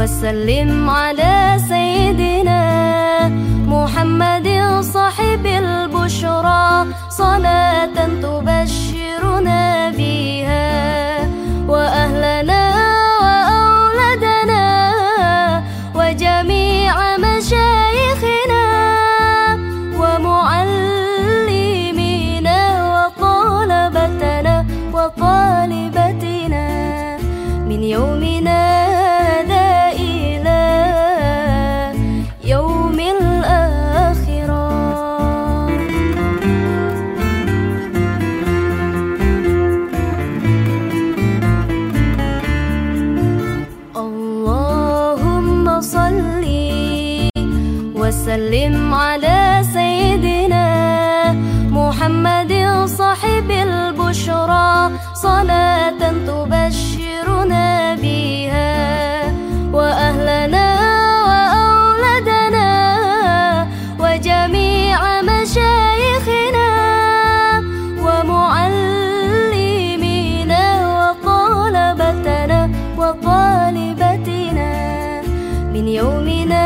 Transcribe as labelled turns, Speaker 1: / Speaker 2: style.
Speaker 1: وسلم على سيدنا محمد صاحب البشرى. صلاة تبشرنا بها وأهلنا وأولادنا وجميع مشايخنا ومعلمينا وطالبتنا وطالبتنا. من يومنا وسلم على سيدنا محمد صاحب البشرى صلاة تبشرنا بها وأهلنا وأولادنا وجميع مشايخنا ومعلمينا وطالبتنا وطالبتنا. من يومنا